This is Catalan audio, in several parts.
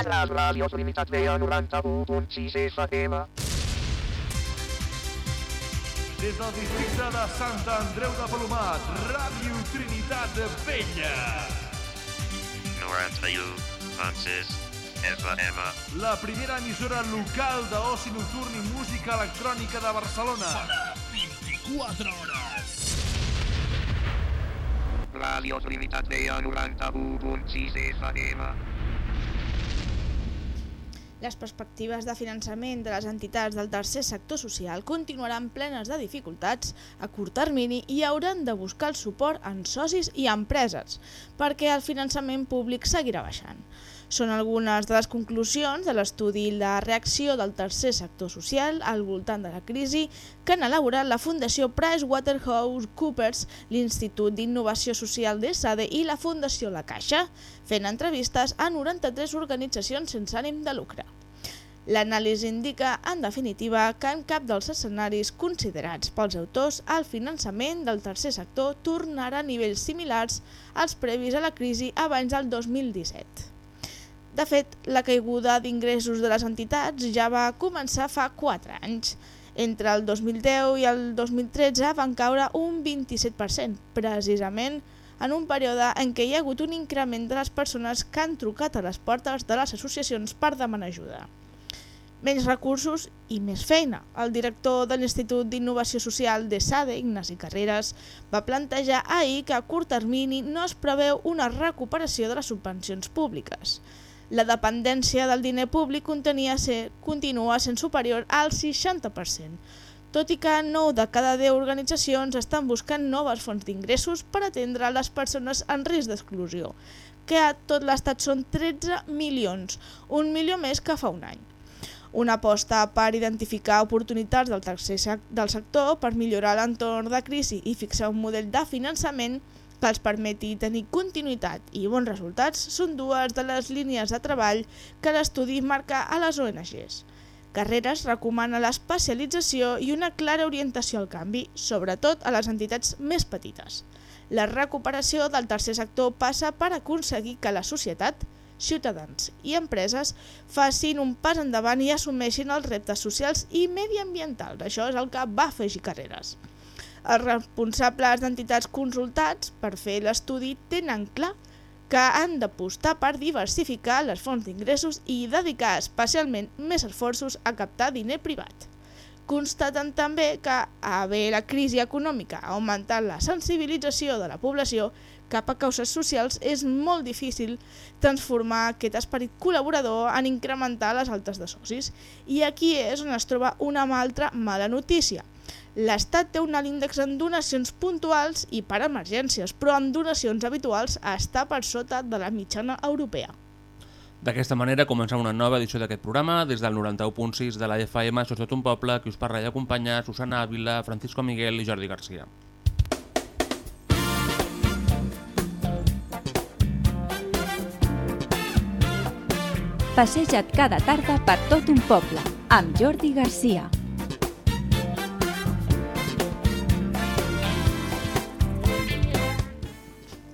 La ràdio Trinitat Vella 91.6 FM. Des del districte de Sant Andreu de Palomat, Ràdio Trinitat Vella. 91.6 FM. La primera emissora local d'oci nocturn i música electrònica de Barcelona. Sona 24 hores. Ràdio Trinitat Vella 91.6 FM. Les perspectives de finançament de les entitats del tercer sector social continuaran plenes de dificultats a curt termini i hauran de buscar el suport en socis i empreses, perquè el finançament públic seguirà baixant. Són algunes de les conclusions de l'estudi La reacció del tercer sector social al voltant de la crisi que han elaborat la Fundació PricewaterhouseCoopers, l'Institut d'Innovació Social de SADE i la Fundació La Caixa, fent entrevistes a 93 organitzacions sense ànim de lucre. L'anàlisi indica, en definitiva, que en cap dels escenaris considerats pels autors el finançament del tercer sector tornarà a nivells similars als previs a la crisi abans del 2017. De fet, la caiguda d'ingressos de les entitats ja va començar fa 4 anys. Entre el 2010 i el 2013 van caure un 27%, precisament en un període en què hi ha hagut un increment de les persones que han trucat a les portes de les associacions per demanar ajuda. Menys recursos i més feina. El director de l'Institut d'Innovació Social de SADE, Ignasi Carreras, va plantejar ahir que a curt termini no es preveu una recuperació de les subvencions públiques. La dependència del diner públic contenia ser, continua sent superior al 60%, tot i que 9 de cada 10 organitzacions estan buscant noves fonts d'ingressos per atendre les persones en risc d'exclusió, que a tot l'estat són 13 milions, un milió més que fa un any. Una aposta per identificar oportunitats del tercer del sector per millorar l'entorn de crisi i fixar un model de finançament que els permeti tenir continuïtat i bons resultats són dues de les línies de treball que l'estudi marca a les ONGs. Carreres recomana l'especialització i una clara orientació al canvi, sobretot a les entitats més petites. La recuperació del tercer sector passa per aconseguir que la societat, ciutadans i empreses facin un pas endavant i assumeixin els reptes socials i mediambientals. Això és el que va afegir Carreres. Els responsables d'entitats consultats per fer l'estudi tenen clar que han d'apostar per diversificar les fonts d'ingressos i dedicar especialment més esforços a captar diner privat. Constaten també que, a haver la crisi econòmica ha augmentat la sensibilització de la població cap a causes socials, és molt difícil transformar aquest esperit col·laborador en incrementar les altes de socis. I aquí és on es troba una altra mala notícia – L'Estat té un alt índex en donacions puntuals i per emergències, però en donacions habituals està per sota de la mitjana europea. D'aquesta manera comencem una nova edició d'aquest programa des del 91.6 de la FM, això tot un poble, que us parla i acompanya Susana Ávila, Francisco Miguel i Jordi Garcia. Passeja't cada tarda per tot un poble, amb Jordi Garcia.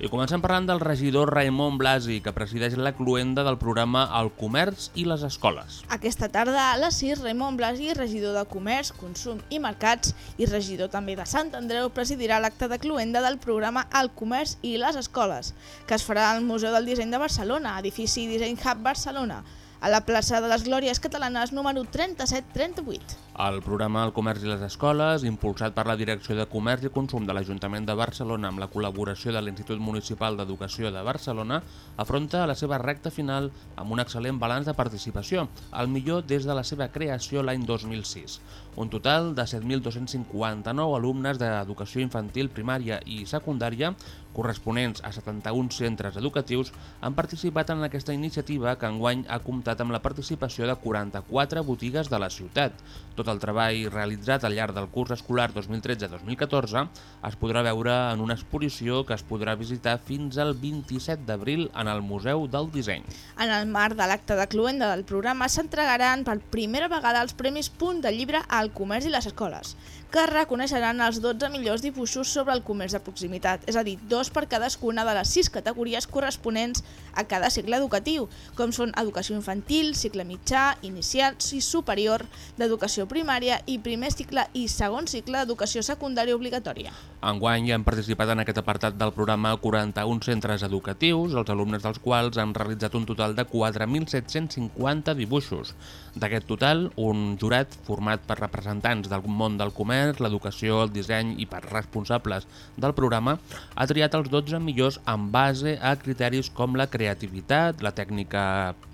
I comencem parlant del regidor Raimon Blasi, que presideix la cluenda del programa El Comerç i les Escoles. Aquesta tarda a les 6, Raimon Blasi, regidor de Comerç, Consum i Mercats i regidor també de Sant Andreu, presidirà l'acte de cluenda del programa El Comerç i les Escoles, que es farà al Museu del Disseny de Barcelona, edifici Disseny Hub Barcelona, a la plaça de les Glòries Catalanes número 3738. El programa El Comerç i les Escoles, impulsat per la Direcció de Comerç i Consum de l'Ajuntament de Barcelona amb la col·laboració de l'Institut Municipal d'Educació de Barcelona, afronta la seva recta final amb un excel·lent balanç de participació, el millor des de la seva creació l'any 2006. Un total de 7.259 alumnes d'educació infantil, primària i secundària corresponents a 71 centres educatius, han participat en aquesta iniciativa que enguany ha comptat amb la participació de 44 botigues de la ciutat. Tot el treball realitzat al llarg del curs escolar 2013-2014 es podrà veure en una exposició que es podrà visitar fins al 27 d'abril en el Museu del Disseny. En el marc de l'acte de cluenda del programa s'entregaran per primera vegada els Premis Punt de Llibre al Comerç i les Escoles, que reconeixeran els 12 millors dibuixos sobre el comerç de proximitat, és a dir, dos per cadascuna de les sis categories corresponents a cada cicle educatiu, com són educació infantil, cicle mitjà, inicial i superior, d'educació primària i primer cicle i segon cicle d'educació secundària obligatòria. Enguany han participat en aquest apartat del programa 41 centres educatius, els alumnes dels quals han realitzat un total de 4.750 dibuixos. D'aquest total, un jurat format per representants del món del comerç, l'educació, el disseny i per responsables del programa ha triat els 12 millors en base a criteris com la creativitat, la tècnica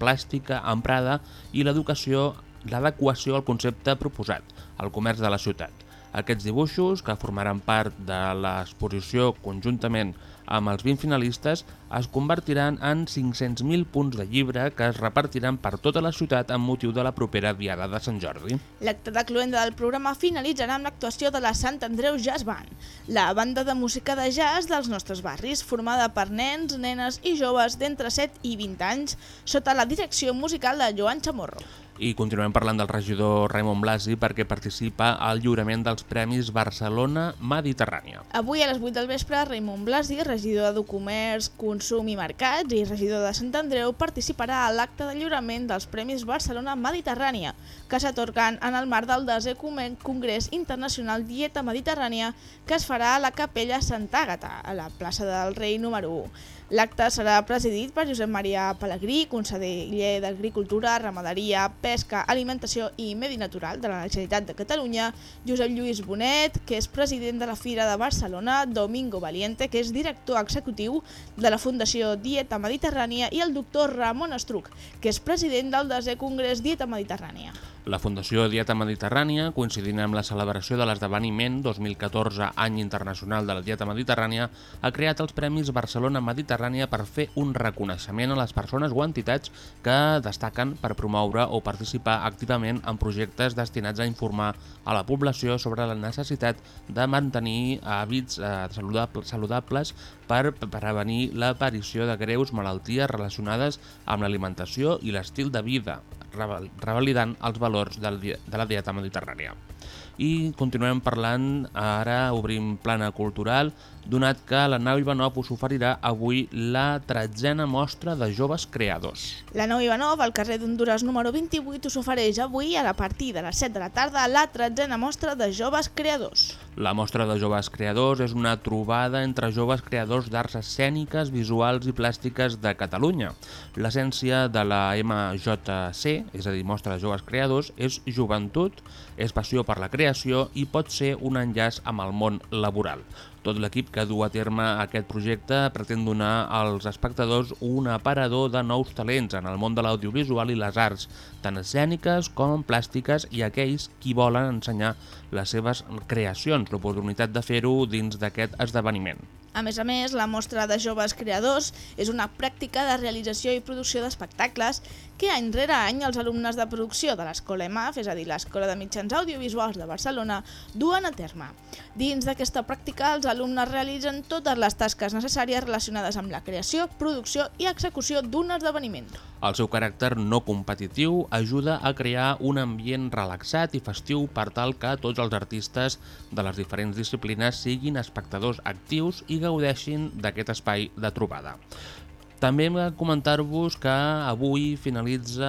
plàstica emprada i l'educació, l'adequació al concepte proposat, el comerç de la ciutat. Aquests dibuixos, que formaran part de l'exposició conjuntament amb els 20 finalistes, es convertiran en 500.000 punts de llibre que es repartiran per tota la ciutat amb motiu de la propera Diada de Sant Jordi. L'acte de cluenda del programa finalitzarà amb l'actuació de la Sant Andreu Jazz Band, la banda de música de jazz dels nostres barris, formada per nens, nenes i joves d'entre 7 i 20 anys, sota la direcció musical de Joan Chamorro. I continuem parlant del regidor Raimon Blasi perquè participa al lliurament dels Premis Barcelona Mediterrània. Avui a les 8 del vespre, Raimon Blasi, regidor de Comerç, Consum i Mercats i regidor de Sant Andreu, participarà a l'acte de lliurament dels Premis Barcelona Mediterrània, que s'atorguen en el marc del desè Congrés Internacional Dieta Mediterrània que es farà a la Capella Santa Àgata, a la plaça del Rei número 1. L'acte serà presidit per Josep Maria Pellegrí, conseller d'Agricultura, Ramaderia, Pesca, Alimentació i Medi Natural de la Generalitat de Catalunya, Josep Lluís Bonet, que és president de la Fira de Barcelona, Domingo Valiente, que és director executiu de la Fundació Dieta Mediterrània i el doctor Ramon Estruc, que és president del desè Congrés Dieta Mediterrània. La Fundació Dieta Mediterrània, coincidint amb la celebració de l'esdeveniment 2014 Any Internacional de la Dieta Mediterrània, ha creat els Premis Barcelona Mediterrània per fer un reconeixement a les persones o entitats que destaquen per promoure o participar activament en projectes destinats a informar a la població sobre la necessitat de mantenir hàbits eh, saludables per prevenir l'aparició de greus malalties relacionades amb l'alimentació i l'estil de vida, revalidant els valors del, de la dieta mediterrània. I continuem parlant, ara obrim plana cultural, donat que la nau Ivanov us oferirà avui la tretzena mostra de joves creadors. La nau Ivanov, al carrer d'Honduras número 28, us ofereix avui, a la partir de les 7 de la tarda, la tretzena mostra de joves creadors. La mostra de joves creadors és una trobada entre joves creadors d'arts escèniques, visuals i plàstiques de Catalunya. L'essència de la MJC, és a dir, Mostra de Joves Creadors, és joventut, és passió per la creació i pot ser un enllaç amb el món laboral. Tot l'equip que du a terme aquest projecte pretén donar als espectadors un aparador de nous talents en el món de l'audiovisual i les arts, tant escèniques com plàstiques i aquells qui volen ensenyar les seves creacions, l'oportunitat de fer-ho dins d'aquest esdeveniment. A més a més, la mostra de joves creadors és una pràctica de realització i producció d'espectacles que any rere any els alumnes de producció de l'Escola EMAF, és a dir, l'Escola de Mitjans Audiovisuals de Barcelona, duen a terme. Dins d'aquesta pràctica, els alumnes realitzen totes les tasques necessàries relacionades amb la creació, producció i execució d'un esdeveniment. El seu caràcter no competitiu ajuda a crear un ambient relaxat i festiu per tal que tots els artistes de les diferents disciplines siguin espectadors actius i gaudeixin d'aquest espai de trobada. També hem de comentar-vos que avui finalitza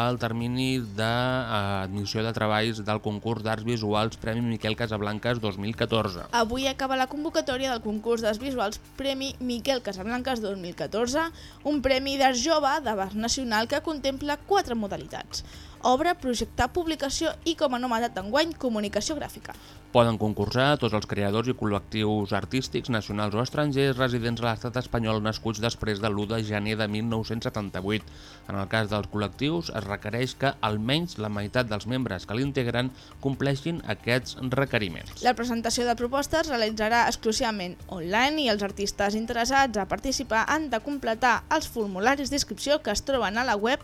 el termini d'admissió de treballs del concurs d'Arts Visuals Premi Miquel Casablanques 2014. Avui acaba la convocatòria del concurs d'Arts Visuals Premi Miquel Casablanques 2014, un premi d'art jove d'abast nacional que contempla quatre modalitats obra, projectar, publicació i, com a novetat d'enguany, comunicació gràfica. Poden concursar tots els creadors i col·lectius artístics nacionals o estrangers residents a l'estat espanyol nascuts després de l'1 l'1 de gener de 1978. En el cas dels col·lectius, es requereix que almenys la meitat dels membres que l'integren compleixin aquests requeriments. La presentació de propostes es realitzarà exclusivament online i els artistes interessats a participar han de completar els formularis d'inscripció que es troben a la web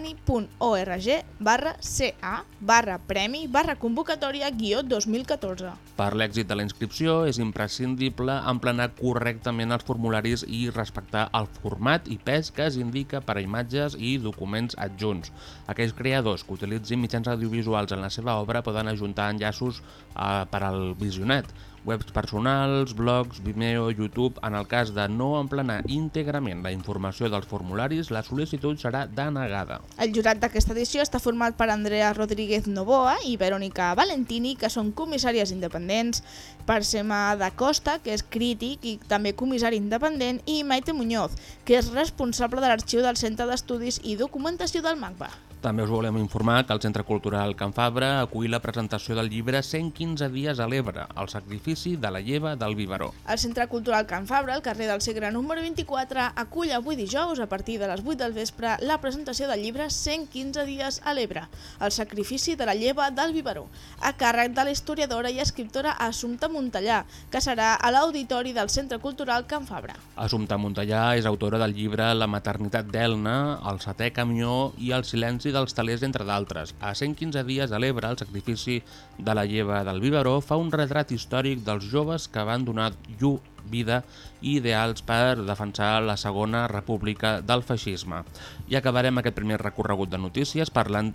santandreucontemporani.org barra ca barra premi barra convocatòria guió 2014. Per l'èxit de la inscripció és imprescindible emplenar correctament els formularis i respectar el format i pes que es indica per a imatges i documents adjunts. Aquells creadors que utilitzin mitjans audiovisuals en la seva obra poden ajuntar enllaços eh, per al visionat, webs personals, blogs, Vimeo, YouTube... En el cas de no emplenar íntegrament la informació dels formularis, la sol·licitud serà denegada. El jurat d'aquesta edició està format per Andrea Rodríguez Novoa i Verónica Valentini, que són comissàries independents, per Sema da Costa, que és crític i també comissari independent, i Maite Muñoz, que és responsable de l'arxiu del Centre d'Estudis i Documentació del MACBA. També us volem informar que el Centre Cultural Can Fabra acull la presentació del llibre 115 dies a l'Ebre, el sacrifici de la lleva del Vivaró. El Centre Cultural Can Fabra, al carrer del Segre número 24, acull avui dijous, a partir de les 8 del vespre, la presentació del llibre 115 dies a l'Ebre, el sacrifici de la lleva del Vivaró, a càrrec de la historiadora i escriptora Assumpta Montellà, que serà a l'Auditori del Centre Cultural Can Fabra. Assumpta Montellà és autora del llibre La maternitat d'Elna, El setè camió i El silenci dels talers, entre d'altres. A 115 dies a l'Ebre, el sacrifici de la lleva del Vivaró fa un retrat històric dels joves que van donar llur vida i ideals per defensar la segona república del feixisme. I acabarem aquest primer recorregut de notícies parlant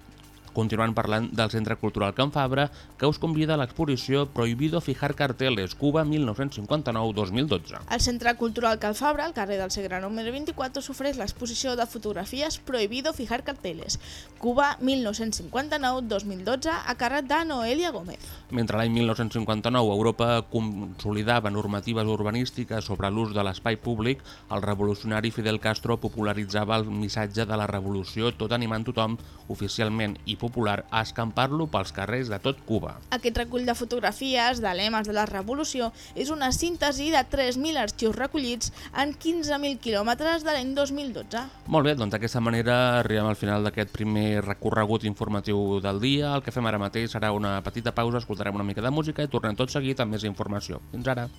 continuant parlant del Centre Cultural Can Fabra, que us convida a l'exposició Prohibido fijar carteles, Cuba 1959-2012. Al Centre Cultural Can Fabra, al carrer del Segre número 24, s'ofereix l'exposició de fotografies Prohibido fijar carteles, Cuba 1959-2012, a càrrec de Noelia Gómez. Mentre l'any 1959 Europa consolidava normatives urbanístiques sobre l'ús de l'espai públic, el revolucionari Fidel Castro popularitzava el missatge de la revolució tot animant tothom, oficialment i popular, a escampar-lo pels carrers de tot Cuba. Aquest recull de fotografies de lemes de la revolució és una síntesi de 3.000 arxius recollits en 15.000 quilòmetres de l'any 2012. Molt bé, doncs d'aquesta manera arribem al final d'aquest primer recorregut informatiu del dia. El que fem ara mateix serà una petita pausa, escoltarem una mica de música i tornem tot seguit amb més informació. Fins ara.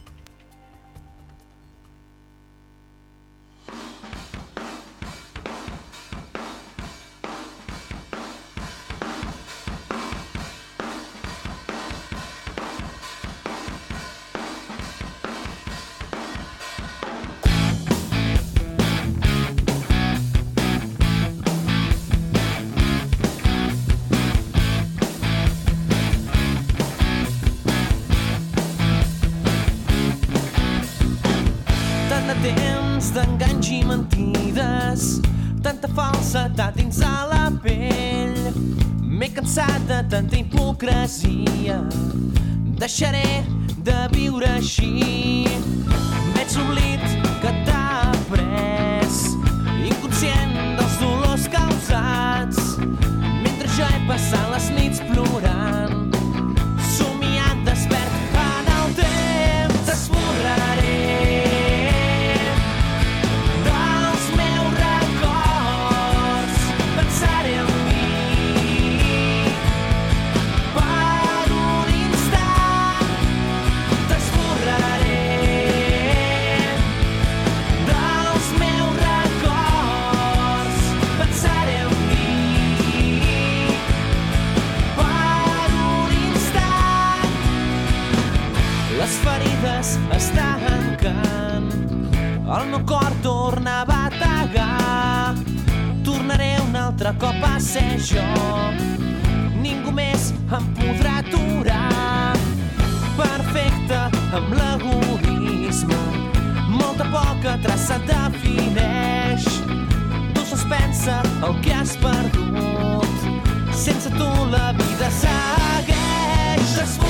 Ferides es tanquen, el meu cor torna a bategar. Tornaré un altre cop a ser jo, ningú més em podrà aturar. Perfecte amb l'egoisme, molta poca traça defineix. Tu sols pensa el que has perdut, sense tu la vida segueix. T'esborraré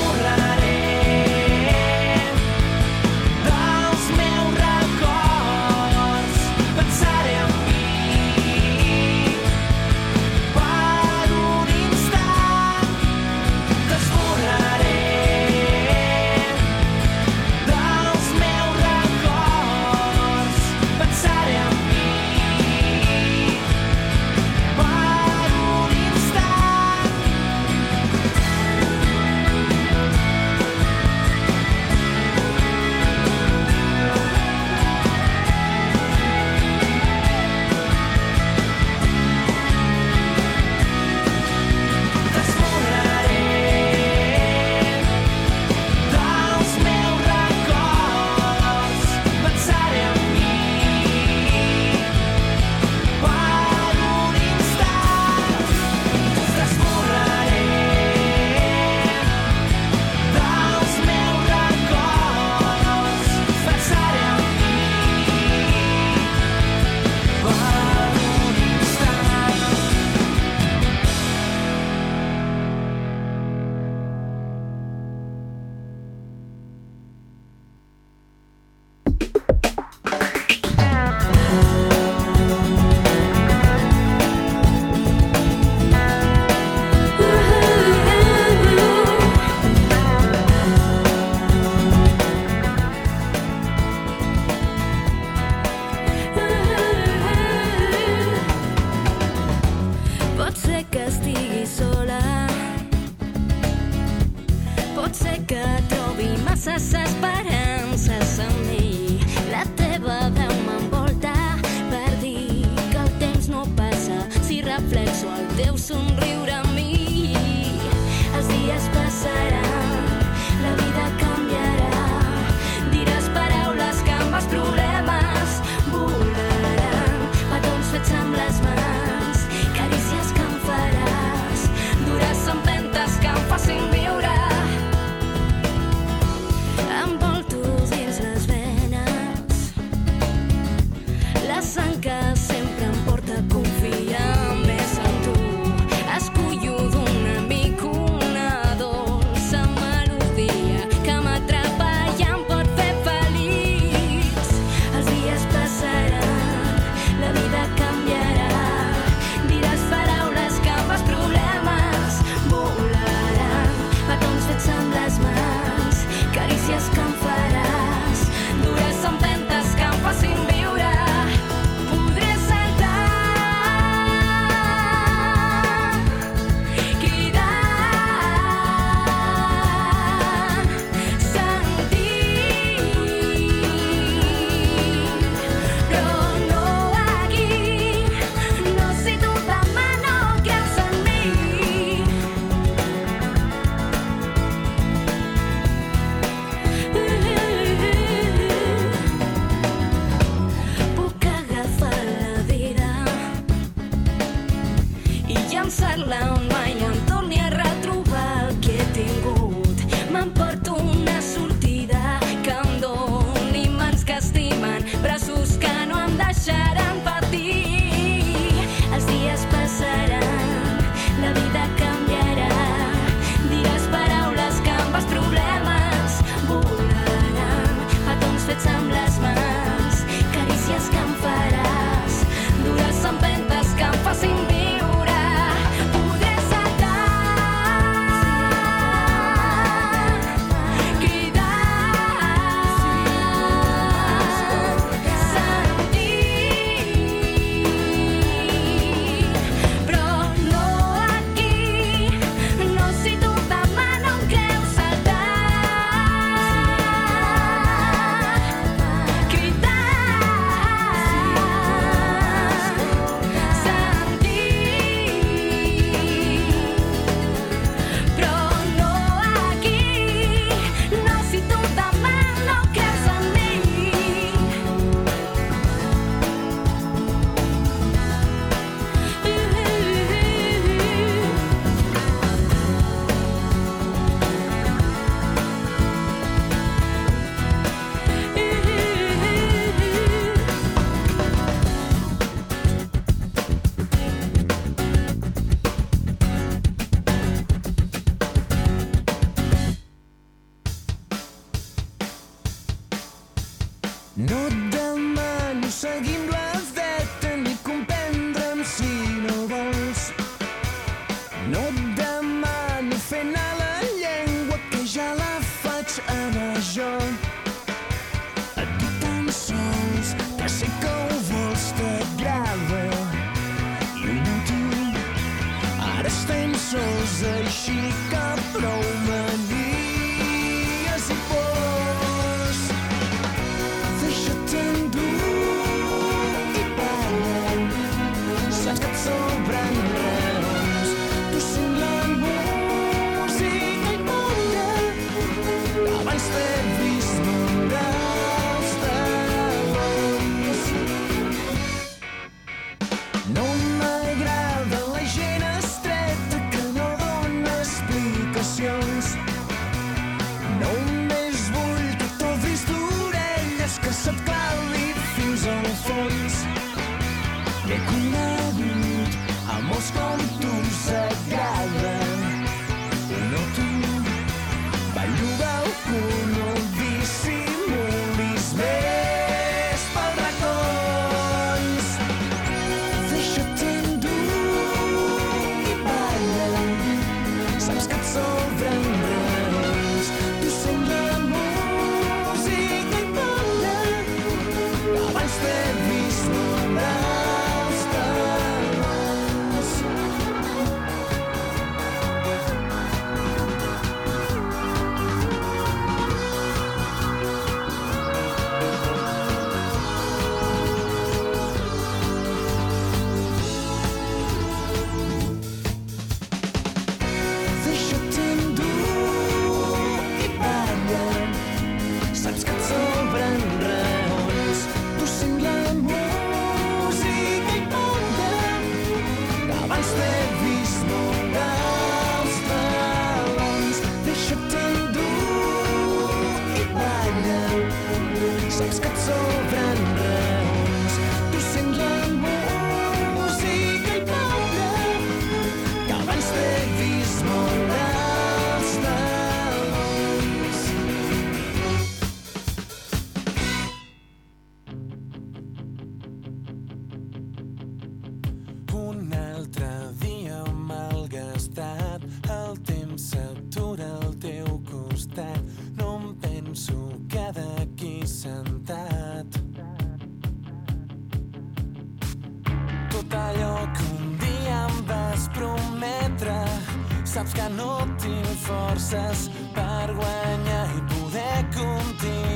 poder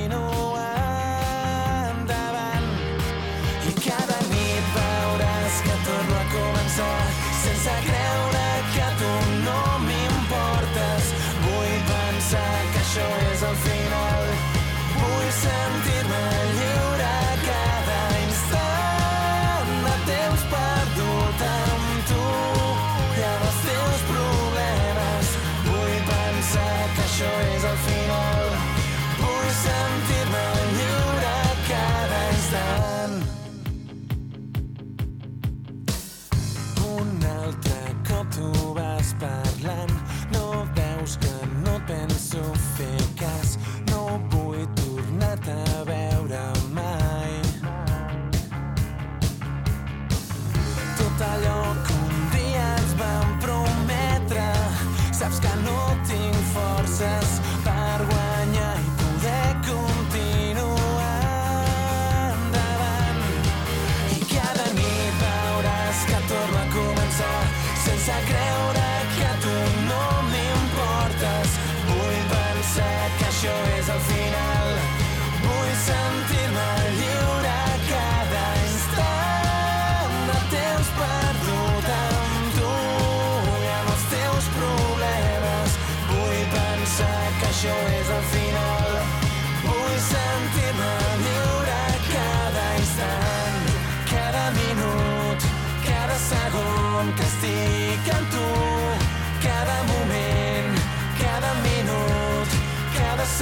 penso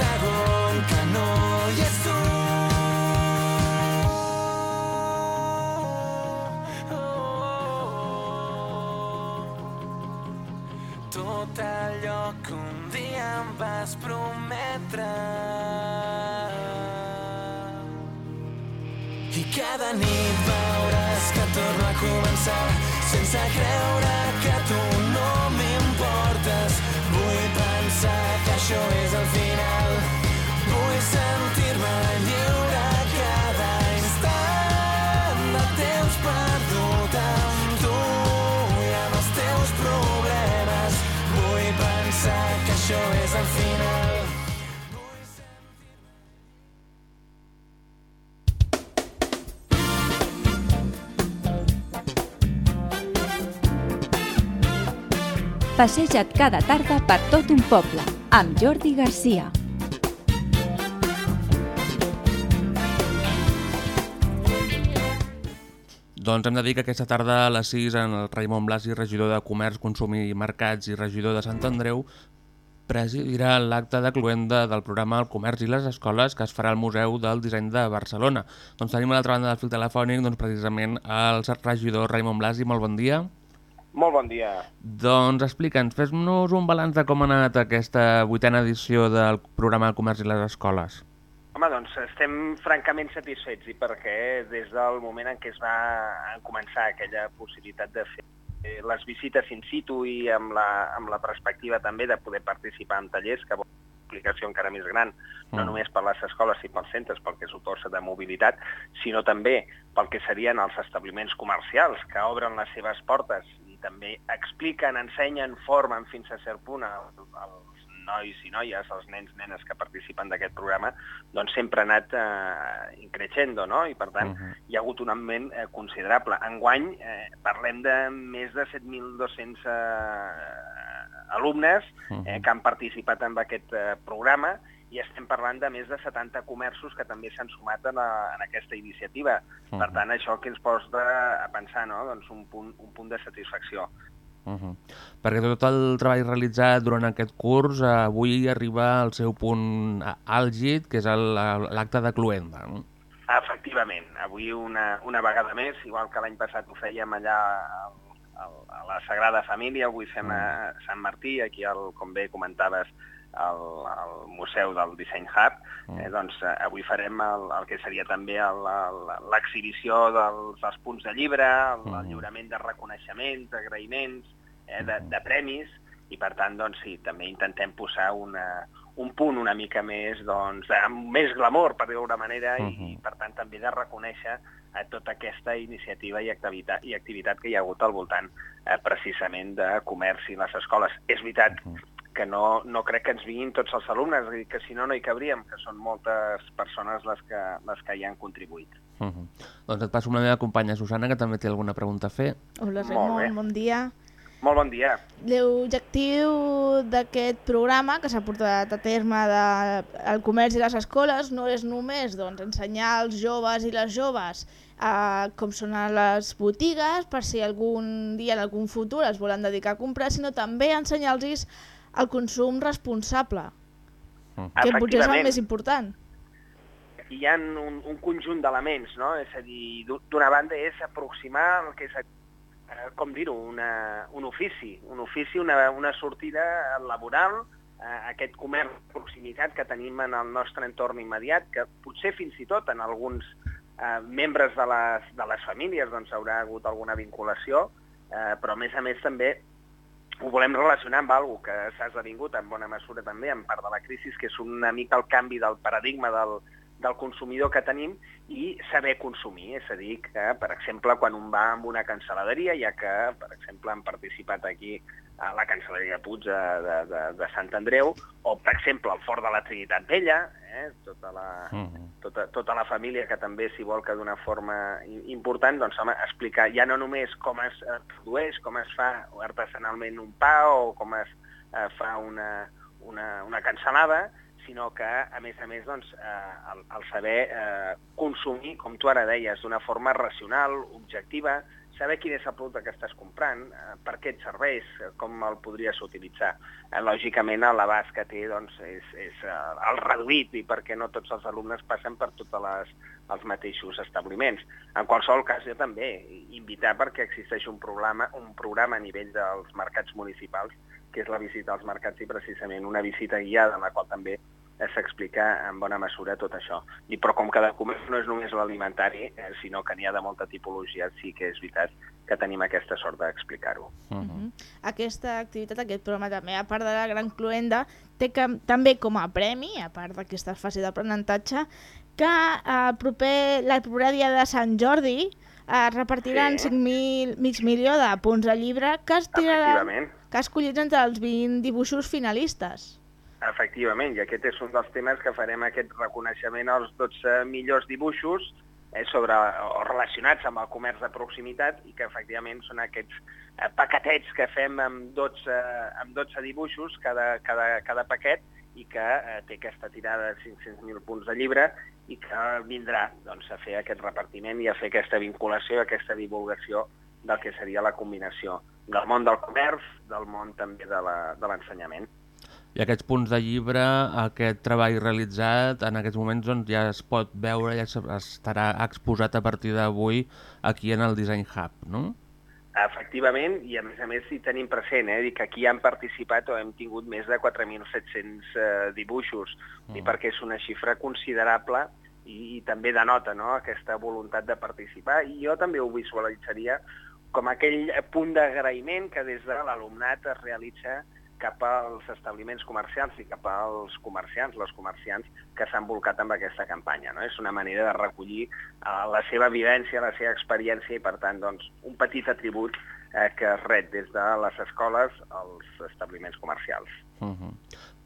segon que no hi tu. Tot allò que un dia em vas prometre i cada nit veuràs que torno a començar sense creure que tu no m'importes. Vull pensar que això és el final. Passeja't cada tarda per tot un poble, amb Jordi Garcia. Doncs hem de dir que aquesta tarda a les 6 en el Raimon Blasi, regidor de Comerç, Consum i Mercats i regidor de Sant Andreu, presidirà l'acte de cluenda del programa El Comerç i les Escoles que es farà al Museu del Disseny de Barcelona. Doncs tenim a l'altra banda del fil telefònic doncs, precisament el regidor Raimon Blasi. Molt bon dia. Molt bon dia. Doncs explica'ns, fes-nos un balanç de com ha anat aquesta vuitena edició del programa El Comerç i les Escoles. Home, doncs estem francament satisfets i perquè des del moment en què es va començar aquella possibilitat de fer eh, les visites in situ i amb la, amb la perspectiva també de poder participar en tallers que vol aplicació encara més gran, no Mm. només per les escoles i pels centres, pel que suposa de mobilitat, sinó també pel que serien els establiments comercials que obren les seves portes també expliquen, ensenyen, formen fins a cert punt el- els nois i noies, els nens, nenes que participen d'aquest programa, doncs sempre ha anat eh, increixendo, no? I per tant, Mhm. hi ha hagut un augment eh, considerable. Enguany eh, parlem de més de 7.200 eh, alumnes eh, que han participat en aquest eh, programa i estem parlant de més de 70 comerços que també s'han sumat a, la, en aquesta iniciativa. Per Mhm. tant, això que ens posa a pensar, no? doncs un punt, un punt de satisfacció. Uh -huh. Perquè tot el treball realitzat durant aquest curs eh, avui arriba al seu punt a- àlgid, que és l'acte de Cluenda. No? Efectivament, avui una, una vegada més, igual que l'any passat ho fèiem allà al, al, a la Sagrada Família, avui fem a Sant Martí, aquí, al, com bé comentaves, al, al Museu del Disseny Hub, eh, doncs eh, avui farem el, el que seria també l'exhibició dels, dels punts de llibre, el, el lliurament de reconeixements, d'agraïments, eh, de, de premis, i per tant, doncs sí, també intentem posar una, un punt una mica més, doncs, amb més glamour, per dir-ho d'alguna manera, i per tant també de reconèixer eh, tota aquesta iniciativa i activitat, i activitat que hi ha hagut al voltant eh, precisament de comerç i les escoles. És veritat que no, no crec que ens vinguin tots els alumnes, és dir, que si no, no hi cabríem, que són moltes persones les que, les que hi han contribuït. Uh -huh. Doncs et passo amb la meva companya Susana, que també té alguna pregunta a fer. Hola, Molt Raimon, bé. bon dia. Molt bon dia. L'objectiu d'aquest programa que s'ha portat a terme de, el comerç i les escoles no és només doncs, ensenyar als joves i les joves eh, com són les botigues per si algun dia en algun futur es volen dedicar a comprar, sinó també ensenyar-los el consum responsable, que potser és el més important. hi ha un, un conjunt d'elements, no? És a dir, d'u- d'una banda és aproximar el que és, eh, com dir-ho, un ofici, un ofici, una, una sortida laboral, eh, aquest comerç de proximitat que tenim en el nostre entorn immediat, que potser fins i tot en alguns eh, membres de les, de les famílies doncs, haurà hagut alguna vinculació, eh, però a més a més també ho volem relacionar amb alguna que s'ha esdevingut en bona mesura també en part de la crisi, que és una mica el canvi del paradigma del, del consumidor que tenim i saber consumir. És a dir, que, per exemple, quan un va amb una cancel·laderia, ja que, per exemple, han participat aquí a la cancel·leria Puig de, de, de, de Sant Andreu, o, per exemple, al Fort de la Trinitat Vella, eh, tota, la, tota, tota la família que també s'hi volca d'una forma important, doncs, home, explicar ja no només com es eh, produeix, com es fa artesanalment un pa o com es eh, fa una, una, una cansalada, sinó que, a més a més, doncs, eh, el, el saber eh, consumir, com tu ara deies, d'una forma racional, objectiva, saber quin és el producte que estàs comprant, eh, per què et serveix, eh, com el podries utilitzar. Eh, lògicament, l'abast que té doncs, és, és el reduït i perquè no tots els alumnes passen per tots els mateixos establiments. En qualsevol cas, jo també invitar perquè existeix un programa, un programa a nivell dels mercats municipals, que és la visita als mercats i precisament una visita guiada en la qual també s'explica en bona mesura tot això. I però com cada comerç no és només l'alimentari, eh, sinó que n'hi ha de molta tipologia, sí que és veritat que tenim aquesta sort d'explicar-ho. Mhm. Aquesta activitat, aquest programa també, a part de la Gran Cluenda, té que, també com a premi, a part d'aquesta fase d'aprenentatge, que el proper, la propera dia de Sant Jordi es repartiran Sí. 5.000, mig milió de punts de llibre que es tiraran, que escollits entre els 20 dibuixos finalistes. Efectivament, i aquest és un dels temes que farem aquest reconeixement als 12 millors dibuixos eh, sobre, o relacionats amb el comerç de proximitat i que efectivament són aquests eh, paquetets que fem amb 12, amb 12 dibuixos cada, cada, cada paquet i que eh, té aquesta tirada de 500.000 punts de llibre i que vindrà doncs, a fer aquest repartiment i a fer aquesta vinculació, aquesta divulgació del que seria la combinació del món del comerç, del món també de l'ensenyament. I aquests punts de llibre, aquest treball realitzat, en aquests moments doncs, ja es pot veure, ja es- estarà exposat a partir d'avui aquí en el Design Hub, no? Efectivament, i a més a més hi tenim present, eh, dir que aquí han participat o hem tingut més de 4.700 eh, dibuixos, mm. i perquè és una xifra considerable i, i també denota no, aquesta voluntat de participar, i jo també ho visualitzaria com aquell punt d'agraïment que des de l'alumnat es realitza cap als establiments comercials i cap als comerciants, les comerciants que s'han volcat amb aquesta campanya. No? És una manera de recollir eh, la seva vivència, la seva experiència i, per tant, doncs, un petit atribut eh, que es ret des de les escoles als establiments comercials. Uh -huh.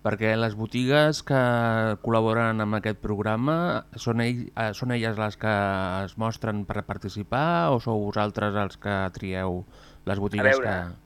Perquè les botigues que col·laboren amb aquest programa, són, ell, eh, són elles les que es mostren per participar o sou vosaltres els que trieu les botigues que...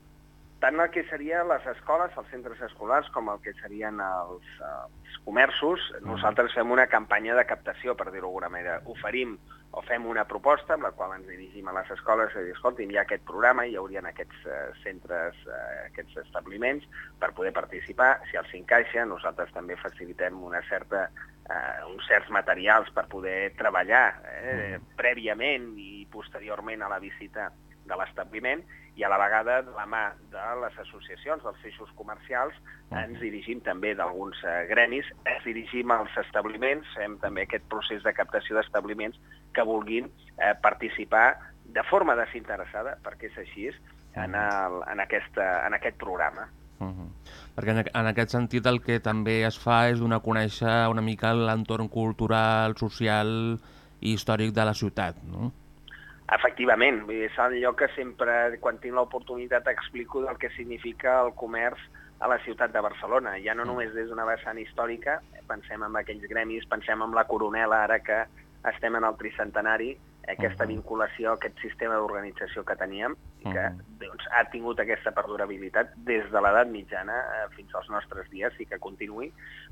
tant el que serien les escoles, els centres escolars, com el que serien els, els comerços, nosaltres fem una campanya de captació, per dir-ho d'alguna manera. Oferim o fem una proposta amb la qual ens dirigim a les escoles i dir, escolti'm, hi ha aquest programa, hi haurien aquests eh, centres, eh, aquests establiments per poder participar. Si els encaixa, nosaltres també facilitem una certa, eh, uns certs materials per poder treballar eh, prèviament i posteriorment a la visita de l'establiment i a la vegada de la mà de les associacions, dels feixos comercials, ens dirigim també d'alguns eh, gremis, ens dirigim als establiments, fem també aquest procés de captació d'establiments que vulguin eh, participar de forma desinteressada, perquè és així, en, el, en, aquesta, en aquest programa. Uh -huh. Perquè en, en aquest sentit el que també es fa és donar a conèixer una mica l'entorn cultural, social i històric de la ciutat, no? Efectivament, vull dir, és el lloc que sempre, quan tinc l'oportunitat, explico del que significa el comerç a la ciutat de Barcelona. Ja no només des d'una vessant històrica, pensem en aquells gremis, pensem en la Coronela, ara que estem en el tricentenari, aquesta vinculació, aquest sistema d'organització que teníem, i que doncs, ha tingut aquesta perdurabilitat des de l'edat mitjana eh, fins als nostres dies i que continuï,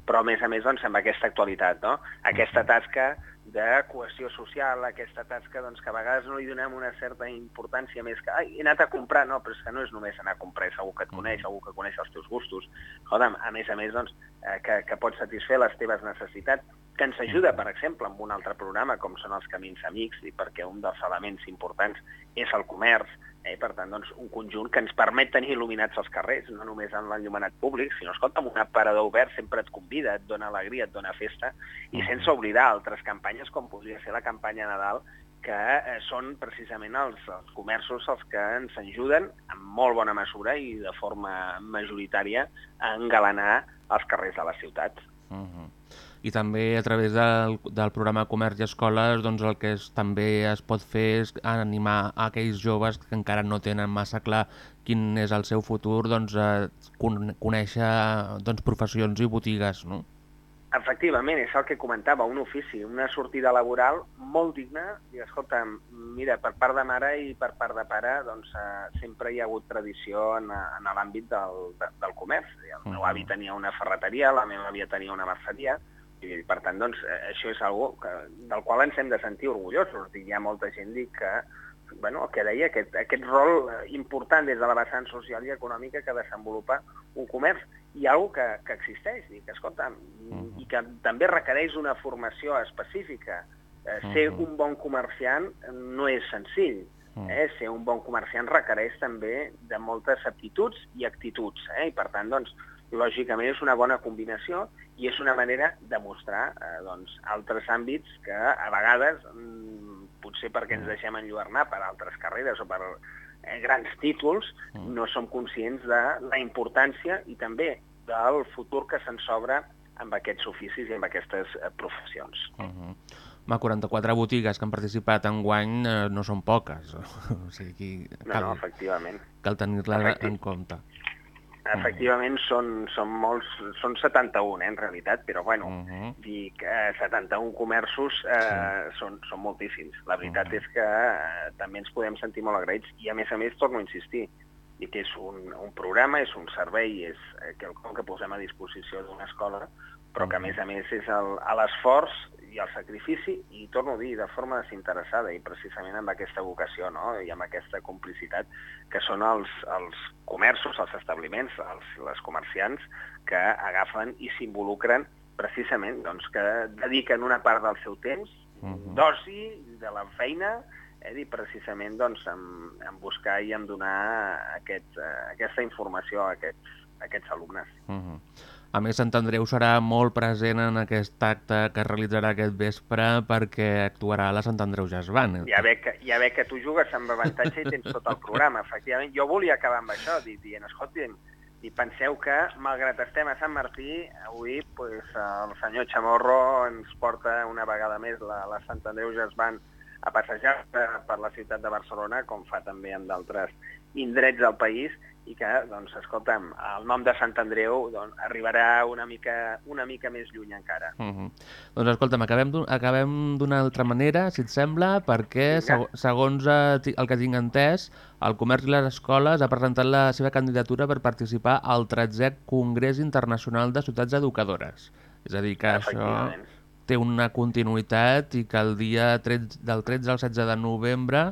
però a més a més doncs, amb aquesta actualitat, no? aquesta tasca de cohesió social, aquesta tasca doncs, que a vegades no li donem una certa importància més que Ai, he anat a comprar, no, però és que no és només anar a comprar, és algú que et coneix, algú que coneix els teus gustos. Escolta'm, a més a més, doncs, eh, que, que pots satisfer les teves necessitats, que ens ajuda, per exemple, amb un altre programa com són els Camins Amics, i perquè un dels elements importants és el comerç, eh? per tant, doncs, un conjunt que ens permet tenir il·luminats els carrers, no només en l'enllumenat públic, sinó, escolta, un aparador obert sempre et convida, et dona alegria, et dona festa, i sense oblidar altres campanyes, com podria ser la campanya Nadal, que eh, són precisament els, els comerços els que ens ajuden en molt bona mesura i de forma majoritària a engalanar els carrers de la ciutat. Uh -huh. I també a través del, del programa Comerç i Escoles doncs el que es, també es pot fer és animar a aquells joves que encara no tenen massa clar quin és el seu futur, doncs a con conèixer doncs, professions i botigues, no? Efectivament, és el que comentava, un ofici, una sortida laboral molt digna, i escolta, mira, per part de mare i per part de pare, doncs eh, sempre hi ha hagut tradició en, en l'àmbit del, de, del comerç. El meu avi tenia una ferreteria, la meva àvia tenia una merceria, i per tant, doncs, eh, això és algo que, del qual ens hem de sentir orgullosos. Hi ha molta gent dic, que, bueno, el que deia, aquest, aquest rol important des de la vessant social i econòmica que desenvolupa un comerç i algo que, que existeix, i que, escolta, i que també requereix una formació específica. Eh, ser un bon comerciant no és senzill. Eh? Ser un bon comerciant requereix també de moltes aptituds i actituds, eh? i per tant, doncs, lògicament és una bona combinació i és una manera de mostrar eh, doncs, altres àmbits que a vegades, mm, potser perquè ens deixem enlluernar per altres carreres o per eh, grans títols, no som conscients de la importància i també del futur que se'n s'obre amb aquests oficis i amb aquestes eh, professions. Uh -huh. Ma, 44 botigues que han participat en guany eh, no són poques. o sigui, No, cal, no, efectivament. cal tenir-la en compte. Efectivament, són, són molts, són 71, eh, en realitat, però bueno, Uh -huh. dic, eh, 71 comerços eh, són, són moltíssims. La veritat és que eh, també ens podem sentir molt agraïts i, a més a més, torno a insistir, i que és un, un programa, és un servei, és eh, quelcom que posem a disposició d'una escola, però que, a més a més, és l'esforç i el sacrifici, i torno a dir, de forma desinteressada, i precisament amb aquesta vocació no? i amb aquesta complicitat, que són els, els comerços, els establiments, els, les comerciants, que agafen i s'involucren precisament, doncs, que dediquen una part del seu temps, d'oci, de la feina, eh, i precisament doncs, en, en buscar i en donar aquest, eh, aquesta informació a aquests, a aquests alumnes. Uh -huh. A més, Sant Andreu serà molt present en aquest acte que es realitzarà aquest vespre perquè actuarà la Sant Andreu Jazz Band. Ja ve, que, ja ve que tu jugues amb avantatge i tens tot el programa, efectivament. Jo volia acabar amb això, di- dient, escolti'm, i penseu que, malgrat estem a Sant Martí, avui pues, el senyor Chamorro ens porta una vegada més la, la Sant Andreu Jazz Band a passejar per la ciutat de Barcelona, com fa també en d'altres indrets del país, i que, doncs, escolta'm, el nom de Sant Andreu doncs, arribarà una mica, una mica més lluny encara. Uh -huh. Doncs escolta'm, acabem d'un- acabem d'una altra manera, si et sembla, perquè, seg segons eh, el que tinc entès, el Comerç i les Escoles ha presentat la seva candidatura per participar al 13è Congrés Internacional de Ciutats Educadores. És a dir, que això. Té una continuïtat i que el dia 13, del 13 al 16 de novembre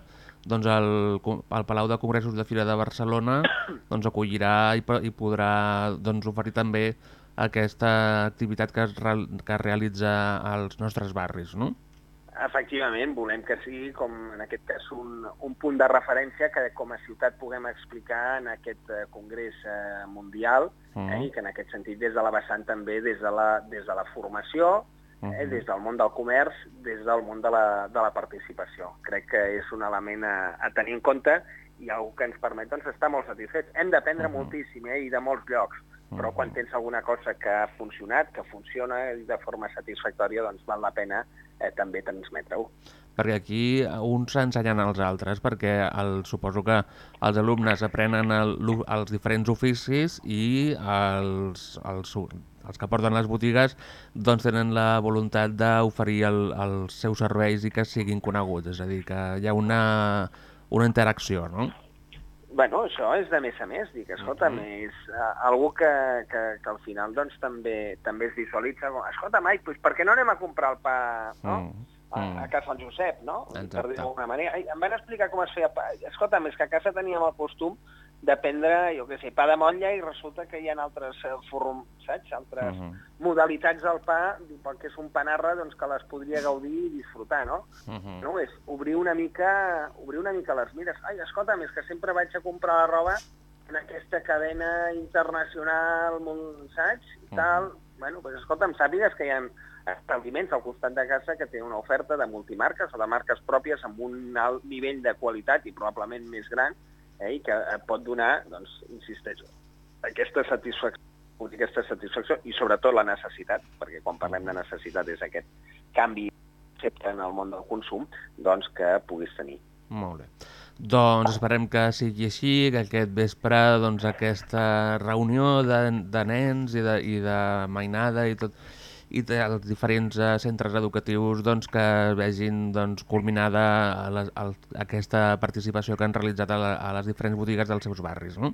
doncs el, el Palau de Congressos de Fira de Barcelona doncs acollirà i, i podrà doncs, oferir també aquesta activitat que es, que es realitza als nostres barris, no? Efectivament, volem que sigui, com en aquest cas, un, un punt de referència que com a ciutat puguem explicar en aquest eh, congrés eh, mundial Mhm. eh, i que en aquest sentit des de la vessant també des de la, des de la formació, eh, Mhm. des del món del comerç, des del món de la, de la participació. Crec que és un element a, a tenir en compte i algo que ens permet doncs, estar molt satisfets. Hem d'aprendre Mhm. moltíssim eh, i de molts llocs, però quan tens alguna cosa que ha funcionat, que funciona de forma satisfactòria, doncs val la pena eh, també transmetre-ho. Perquè aquí uns s'ensenyen als altres, perquè el, suposo que els alumnes aprenen el, els diferents oficis i els, els, els que porten les botigues doncs tenen la voluntat d'oferir el, els seus serveis i que siguin coneguts, és a dir, que hi ha una, una interacció, no? Bueno, això és de més a més, dic, escolta, Mhm. és uh, algú que, que, que al final doncs, també també es visualitza, escolta, Mike, doncs per què no anem a comprar el pa no? Mm. A, a casa Sant Josep, no? Exacte. Per dir d'alguna manera. Ai, em van explicar com es feia pa. Escolta, més que a casa teníem el costum de prendre, jo què sé, pa de motlla i resulta que hi ha altres eh, form, saps? Altres Mhm. modalitats del pa, perquè és un panarra, doncs que les podria gaudir i disfrutar, no? Mhm. no? És obrir una mica, obrir una mica les mires. Ai, escolta, més que sempre vaig a comprar la roba en aquesta cadena internacional, molt, saps? I tal. Bueno, doncs escolta'm, sàpigues que hi ha establiments al costat de casa que tenen una oferta de multimarques o de marques pròpies amb un alt nivell de qualitat i probablement més gran eh, i que pot donar, doncs, insisteixo, aquesta satisfacció aquesta satisfacció i sobretot la necessitat, perquè quan parlem de necessitat és aquest canvi concepte en el món del consum, doncs que puguis tenir. Molt bé. Doncs esperem que sigui així, que aquest vespre doncs, aquesta reunió de, de nens i de, i de mainada i tot i dels diferents eh, centres educatius doncs, que vegin doncs, culminada a la, a, aquesta participació que han realitzat a, la, a les diferents botigues dels seus barris. No?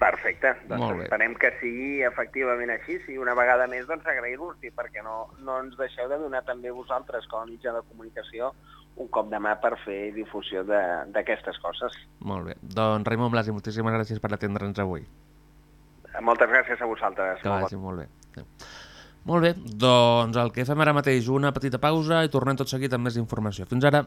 Perfecte, doncs esperem que sigui efectivament així, si una vegada més doncs agrair-vos perquè no, no ens deixeu de donar també vosaltres com a mitjà de comunicació un cop de mà per fer difusió de- d'aquestes coses. Molt bé. Doncs Raimon Blasi, moltíssimes gràcies per atendre'ns avui. Moltes gràcies a vosaltres. Que Molt vagi molt bé. Adéu. Molt bé, doncs el que fem ara mateix, una petita pausa i tornem tot seguit amb més informació. Fins ara.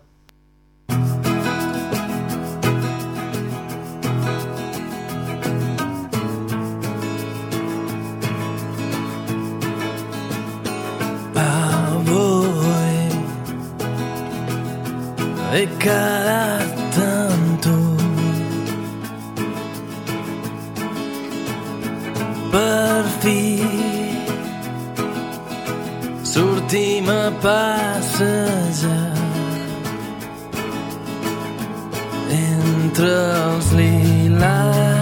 Avui he quedat amb tu Per fi sortim a entre els lilars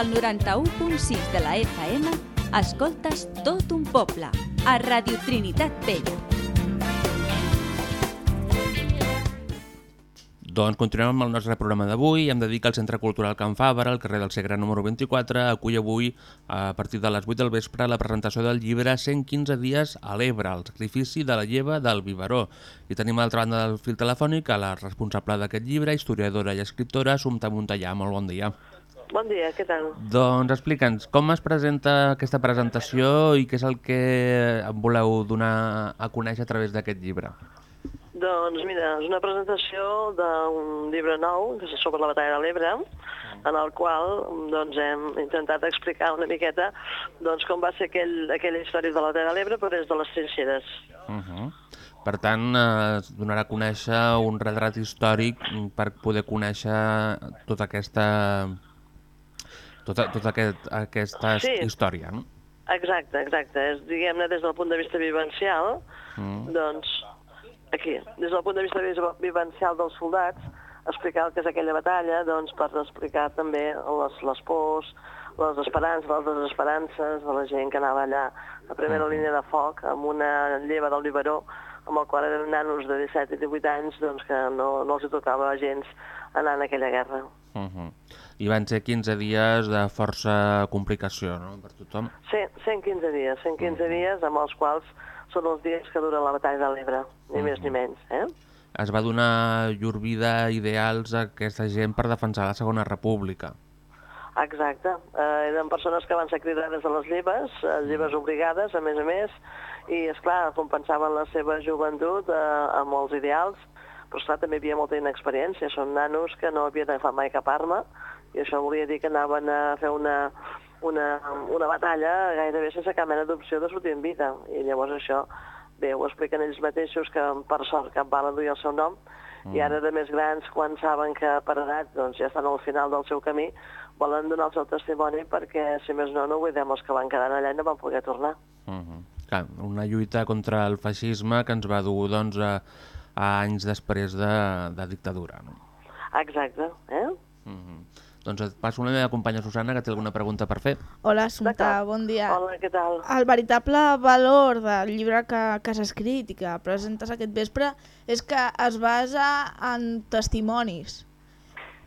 del 91.6 de la FM, escoltes tot un poble, a Radio Trinitat Vella. Doncs continuem amb el nostre programa d'avui. Hem de dir que el Centre Cultural Can Fàbara, al carrer del Segre número 24, acull avui, a partir de les 8 del vespre, la presentació del llibre 115 dies a l'Ebre, el sacrifici de la lleva del Vivaró. I tenim a l'altra banda del fil telefònic a la responsable d'aquest llibre, historiadora i escriptora, Assumpta Montellà. Molt bon dia. Bon dia, què tal? Doncs explica'ns, com es presenta aquesta presentació i què és el que voleu donar a conèixer a través d'aquest llibre? Doncs mira, és una presentació d'un llibre nou que és sobre la batalla de l'Ebre, en el qual doncs, hem intentat explicar una miqueta doncs, com va ser aquell, aquella història de la batalla de l'Ebre, però des de les trinxeres. Uh -huh. Per tant, eh, es donarà a conèixer un retrat històric per poder conèixer tota aquesta, tota, tota aquest, aquesta Sí. història, no? Exacte, exacte. És, diguem-ne, des del punt de vista vivencial, Mm. doncs, aquí, des del punt de vista vi- vivencial dels soldats, explicar el que és aquella batalla, doncs, per explicar també les, les pors, les esperances, les desesperances de la gent que anava allà a primera línia de foc, amb una lleva del Liberó, amb el qual eren nanos de 17 i 18 anys, doncs, que no, no els tocava gens anar en aquella guerra. Uh -huh. I van ser 15 dies de força complicació, no?, per tothom. Sí, 115 dies, 115 dies amb els quals són els dies que dura la batalla de l'Ebre, ni més ni menys, eh? Es va donar llur vida ideals a aquesta gent per defensar la Segona República. Exacte. Eh, eren persones que van ser cridades a les lleves, eh, lleves obligades, a més a més, i, és clar compensaven la seva joventut eh, amb els ideals, però esclar, també hi havia molta inexperiència. Són nanos que no havien agafat mai cap arma, i això volia dir que anaven a fer una, una, una batalla gairebé sense cap mena d'opció de sortir en vida. I llavors això, bé, ho expliquen ells mateixos, que per sort cap bala duia el seu nom, i ara de més grans, quan saben que per edat doncs, ja estan al final del seu camí, volen donar el seu testimoni perquè, si més no, no oblidem els que van quedar allà i no van poder tornar. Uh -huh. Clar, una lluita contra el feixisme que ens va dur doncs, a, a anys després de, de dictadura. No? Exacte, eh? Uh -huh. Doncs et passo la meva companya Susana, que té alguna pregunta per fer. Hola, Assumpta, bon dia. Hola, què tal? El veritable valor del llibre que, que has escrit i que presentes aquest vespre és que es basa en testimonis.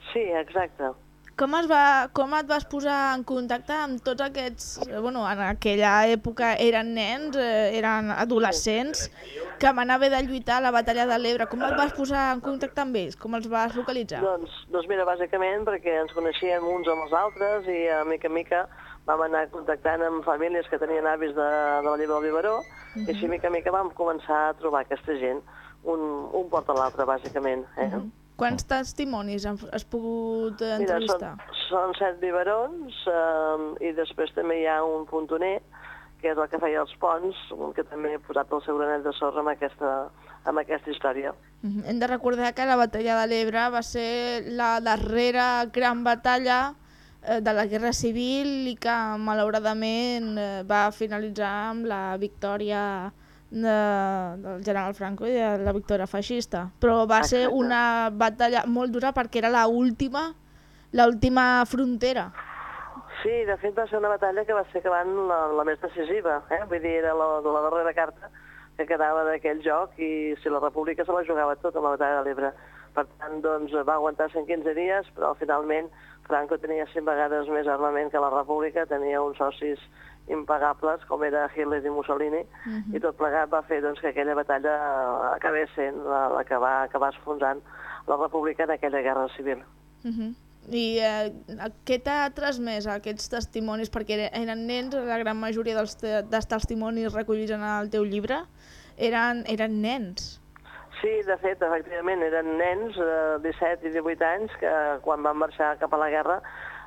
Sí, exacte. Com, es va, com et vas posar en contacte amb tots aquests... eh, Bueno, en aquella època eren nens, eh, eren adolescents, que van haver de lluitar a la batalla de l'Ebre. Com et vas posar en contacte amb ells? Com els vas localitzar? Doncs, doncs mira, bàsicament perquè ens coneixíem uns amb els altres i a mica en mica vam anar contactant amb famílies que tenien avis de, de la Lleva del Biberó i així mica en mica vam començar a trobar aquesta gent, un, un porta l'altre, bàsicament. Eh? Quants testimonis has, pogut eh, Mira, són, entrevistar? són set biberons eh, i després també hi ha un puntoner que és el que feia els ponts, que també ha posat el seu granet de sorra amb aquesta, amb aquesta història. Hem de recordar que la batalla de l'Ebre va ser la darrera gran batalla eh, de la Guerra Civil i que malauradament eh, va finalitzar amb la victòria de, del general Franco i de la victòria feixista. Però va ser Exacte. una batalla molt dura perquè era la última, l'última frontera. Sí, de fet va ser una batalla que va ser acabant la, la més decisiva, eh? vull dir, era la, la darrera carta que quedava d'aquell joc i si la república se la jugava tot la batalla de l'Ebre. Per tant, doncs, va aguantar 115 dies, però finalment Franco tenia cinc vegades més armament que la república, tenia uns socis impagables, com era Hitler i Mussolini, i tot plegat va fer doncs, que aquella batalla acabés sent la, la que va acabar esfonsant la república en aquella guerra civil. Uh I eh, què t'ha transmès aquests testimonis? Perquè ere- eren nens, la gran majoria dels, te dels testimonis recollits en el teu llibre eren, eren nens. Sí, de fet, efectivament, eren nens de 17 i 18 anys que quan van marxar cap a la guerra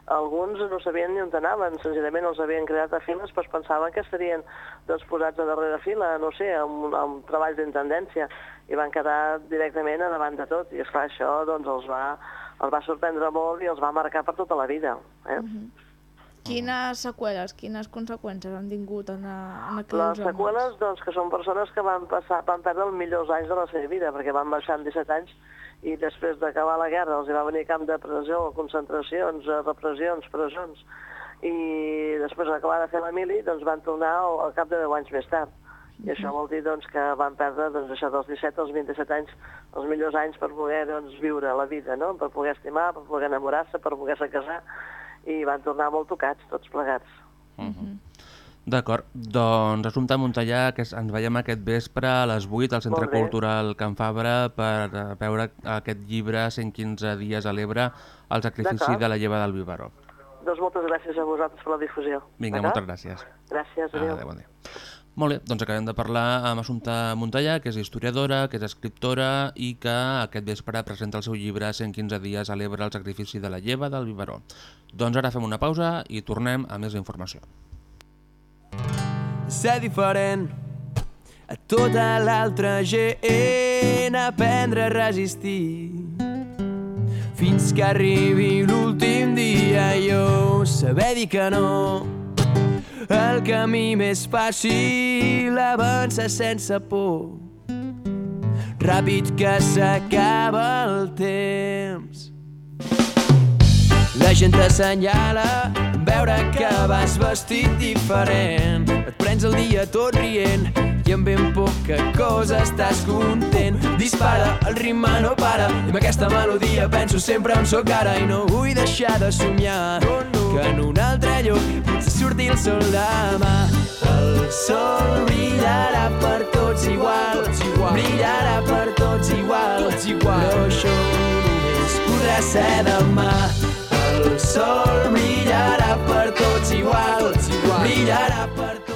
alguns no sabien ni on anaven, senzillament els havien creat a files, però pensaven que estarien doncs, posats a darrere fila, no sé, amb, amb treballs d'intendència, i van quedar directament a davant de tot, i esclar, això doncs, els, va, els va sorprendre molt i els va marcar per tota la vida. Eh? Quines seqüeles, quines conseqüències han tingut en, a, en aquells Les seqüeles, doncs, que són persones que van, passar, van perdre els millors anys de la seva vida, perquè van baixar amb 17 anys i després d'acabar la guerra els hi va venir camp de presó, concentracions, eh, repressions, presons, i després d'acabar de fer la mili, doncs van tornar al cap de 10 anys més tard. I això vol dir doncs, que van perdre doncs, això dels 17 als 27 anys els millors anys per poder doncs, viure la vida, no? per poder estimar, per poder enamorar-se, per poder-se casar, i van tornar molt tocats, tots plegats. D'acord, doncs Assumpta Montellà, que ens veiem aquest vespre a les 8 al Centre. Cultural Can Fabra per eh, veure aquest llibre 115 dies a l'Ebre, el sacrifici de la lleva del Biberó. Doncs moltes gràcies a vosaltres per la difusió. Vinga, moltes gràcies. Gràcies, adéu. Adéu, bon dia. Molt bé, doncs acabem de parlar amb Assumpta Montellà, que és historiadora, que és escriptora i que aquest vespre presenta el seu llibre 115 dies a l'Ebre, el sacrifici de la lleva del biberó. Doncs ara fem una pausa i tornem a més informació. ser diferent a tota l'altra gent, aprendre a resistir. Fins que arribi l'últim dia jo saber dir que no. El camí més fàcil avança sense por. Ràpid que s'acaba el temps. La gent t'assenyala en veure que vas vestit diferent. Et prens el dia tot rient i amb ben poca cosa estàs content. Dispara, el ritme no para i amb aquesta melodia penso sempre on sóc ara i no vull deixar de somiar que en un altre lloc potser surti el sol demà. El sol brillarà per tots igual, brillarà per tots igual, però això només podrà ser demà. El sol brillarà per tots igual, brillarà per tots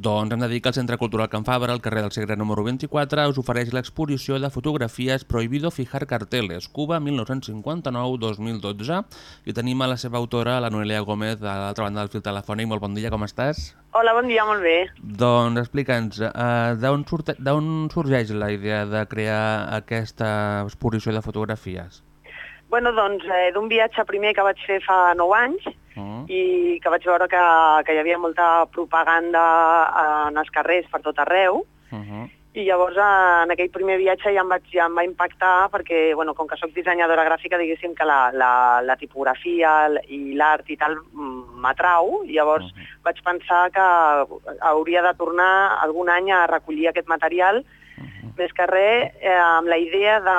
Doncs hem de dir que el Centre Cultural Can Fabra, al carrer del Segre número 24, us ofereix l'exposició de fotografies Prohibido fijar carteles, Cuba 1959-2012, i tenim a la seva autora, la Noelia Gómez, a l'altra banda del fil telefònic. Molt bon dia, com estàs? Hola, bon dia, molt bé. Doncs explica'ns, uh, d'on surte- sorgeix la idea de crear aquesta exposició de fotografies? Bueno, doncs, eh, d'un viatge primer que vaig fer fa 9 anys Uh i que vaig veure que, que hi havia molta propaganda en els carrers per tot arreu, -huh. i llavors en aquell primer viatge ja em, vaig, ja em va impactar perquè, bueno, com que sóc dissenyadora gràfica, diguéssim que la, la, la tipografia i l'art i tal m'atrau, llavors uh -huh. vaig pensar que hauria de tornar algun any a recollir aquest material més que res eh, amb la idea de,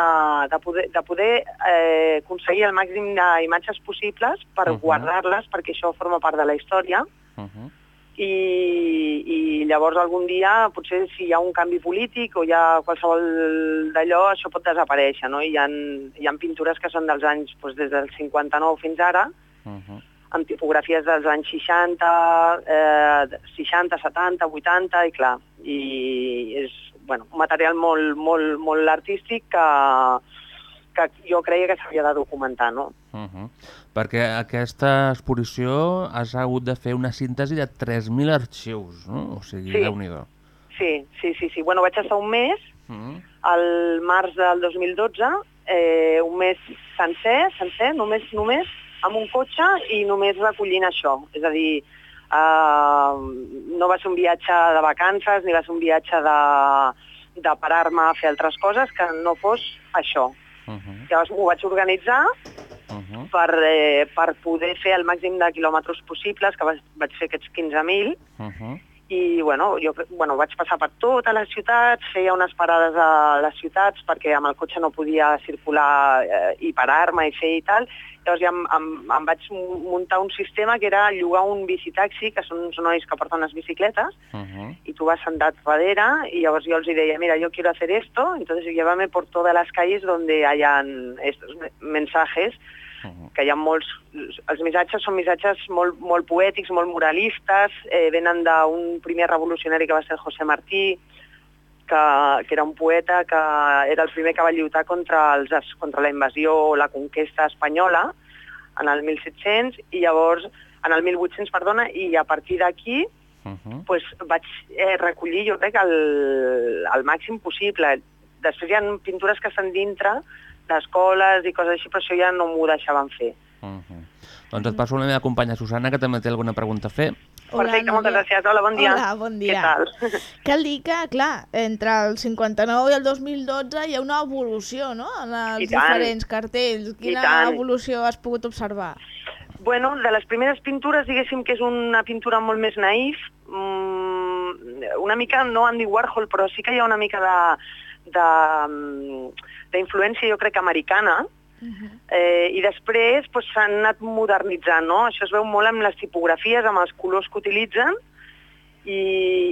de poder, de poder eh, aconseguir el màxim d'imatges possibles per Mhm. guardar-les, perquè això forma part de la història, Uh -huh. i, i llavors algun dia, potser si hi ha un canvi polític o hi ha qualsevol d'allò, això pot desaparèixer, no? Hi ha, hi ha pintures que són dels anys, doncs, des del 59 fins ara, Uh -huh. amb tipografies dels anys 60, eh, 60, 70, 80, i clar, i és bueno, un material molt, molt, molt artístic que, que jo creia que s'havia de documentar, no? Uh -huh. Perquè aquesta exposició has hagut de fer una síntesi de 3.000 arxius, no? O sigui, Sí. déu-n'hi-do. Sí, sí, sí, sí. Bueno, vaig estar un mes, Uh -huh. al març del 2012, eh, un mes sencer, sencer, només, només, amb un cotxe i només recollint això. És a dir, eh, no va ser un viatge de vacances ni va ser un viatge de, de parar-me a fer altres coses que no fos això. Uh -huh. Llavors m'ho vaig organitzar Uh -huh. per, eh, per poder fer el màxim de quilòmetres possibles, que vaig, vaig fer aquests 15.000, Uh -huh. i bueno, jo bueno, vaig passar per totes les ciutats, feia unes parades a les ciutats perquè amb el cotxe no podia circular eh, i parar-me i fer i tal, llavors ja em, em, em vaig muntar un sistema que era llogar un bicitaxi, que són uns nois que porten les bicicletes, Uh -huh. y tú vas sentat darrere y llavors jo els deia, mira, yo quiero hacer esto, entonces llévame por todas las calles donde hayan estos me- mensajes, que hi ha molts... Els missatges són missatges molt, molt poètics, molt moralistes, eh, venen d'un primer revolucionari que va ser José Martí, que, que era un poeta que era el primer que va lluitar contra, els, contra la invasió o la conquesta espanyola en el 1700 i llavors en el 1800, perdona, i a partir d'aquí Uh -huh. pues, vaig eh, recollir, jo crec, el, el màxim possible. Després hi ha pintures que estan dintre d'escoles i coses així, però això ja no m'ho deixaven fer. Uh -huh. Doncs et passo la meva companya Susana, que també té alguna pregunta a fer. Perfecte, moltes gràcies. Hola, bon dia. Hola, bon dia. Què tal? Cal dir que, clar, entre el 59 i el 2012 hi ha una evolució, no?, en els diferents cartells. Quina evolució has pogut observar? Bueno, de les primeres pintures, diguéssim que és una pintura molt més naïf, mm, una mica, no Andy Warhol, però sí que hi ha una mica de de, mm, d'influència, jo crec, americana, Eh, I després doncs, s'han anat modernitzant, no? Això es veu molt amb les tipografies, amb els colors que utilitzen i,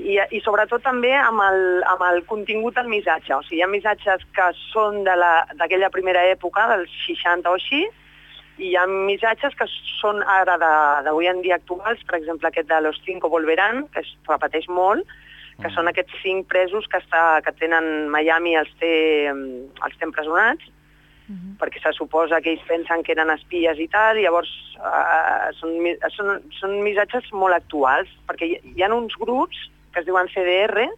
i, i sobretot també amb el, amb el contingut del missatge. O sigui, hi ha missatges que són de la- d'aquella primera època, dels 60 o així, i hi ha missatges que són ara de- d'avui en dia actuals, per exemple aquest de Los Cinco Volverán, que es repeteix molt, que són aquests cinc presos que, està, que tenen Miami els té, els té empresonats, perquè se suposa que ells pensen que eren espies i tal, i llavors eh, són, són, són missatges molt actuals, perquè hi, hi ha uns grups que es diuen CDR,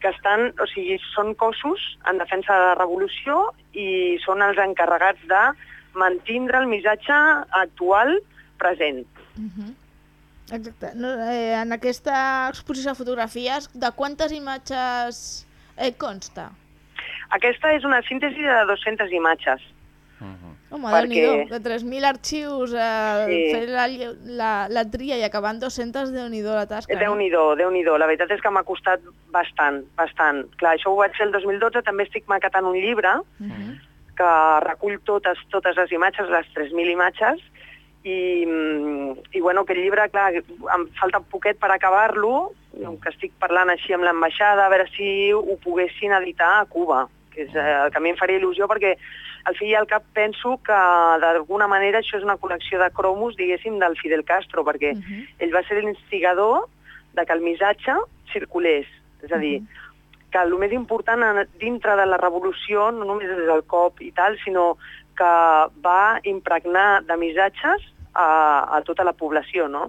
que estan, o sigui, són cossos en defensa de la revolució i són els encarregats de mantindre el missatge actual present. Exacte. No, eh, en aquesta exposició de fotografies, de quantes imatges eh, consta? Aquesta és una síntesi de 200 imatges. Home, Perquè- déu-n'hi-do, de 3.000 arxius, eh, Sí. fer la, la, la tria i acabar en 200, déu-n'hi-do la tasca. no? Déu-n'hi-do, déu nhi déu La veritat és que m'ha costat bastant, bastant. Clar, això ho vaig fer el 2012, també estic maquetant un llibre que recull totes, totes les imatges, les 3.000 imatges, i, mm, i bueno, aquest llibre, clar, em falta poquet per acabar-lo, que estic parlant així amb l'ambaixada, a veure si ho poguessin editar a Cuba, que és eh, el que a mi em faria il·lusió, perquè al fi i al cap penso que d'alguna manera això és una col·lecció de cromos, diguéssim, del Fidel Castro, perquè ell va ser l'instigador de que el missatge circulés. És a dir, que el més important dintre de la revolució no només és el cop i tal, sinó que va impregnar de missatges a, a tota la població, no?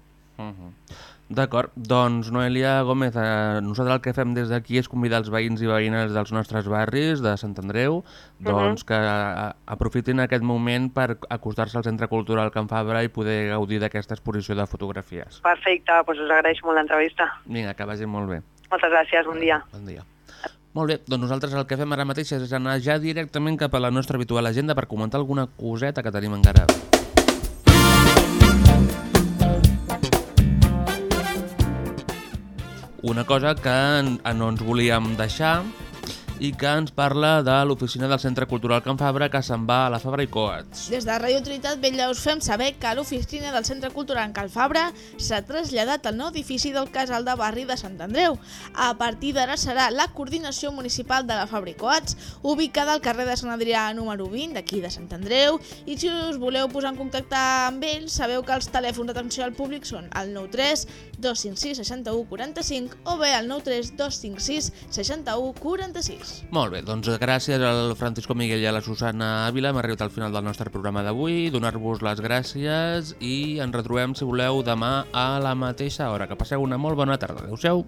D'acord, doncs Noelia Gómez, eh, nosaltres el que fem des d'aquí és convidar els veïns i veïnes dels nostres barris de Sant Andreu doncs que eh, aprofitin aquest moment per acostar-se al Centre Cultural Can Fabra i poder gaudir d'aquesta exposició de fotografies. Perfecte, doncs us agraeixo molt l'entrevista. Vinga, que vagi molt bé. Moltes gràcies, bon dia. Bon dia. Molt bé, doncs nosaltres el que fem ara mateix és anar ja directament cap a la nostra habitual agenda per comentar alguna coseta que tenim encara. Una cosa que en- no ens volíem deixar i que ens parla de l'oficina del Centre Cultural Can Fabra que se'n va a la Fabra i Coats. Des de Radio Trinitat Vella us fem saber que l'oficina del Centre Cultural Cal Fabra s'ha traslladat al nou edifici del Casal de Barri de Sant Andreu. A partir d'ara serà la coordinació municipal de la Fabra i Coats, ubicada al carrer de Sant Adrià número 20 d'aquí de Sant Andreu. I si us voleu posar en contacte amb ells, sabeu que els telèfons d'atenció al públic són el 93 256 61 45 o bé el 93 256 61 46. Molt bé, doncs gràcies al Francisco Miguel i a la Susana Ávila. Hem arribat al final del nostre programa d'avui. Donar-vos les gràcies i ens retrobem, si voleu, demà a la mateixa hora. Que passeu una molt bona tarda. Adéu-siau.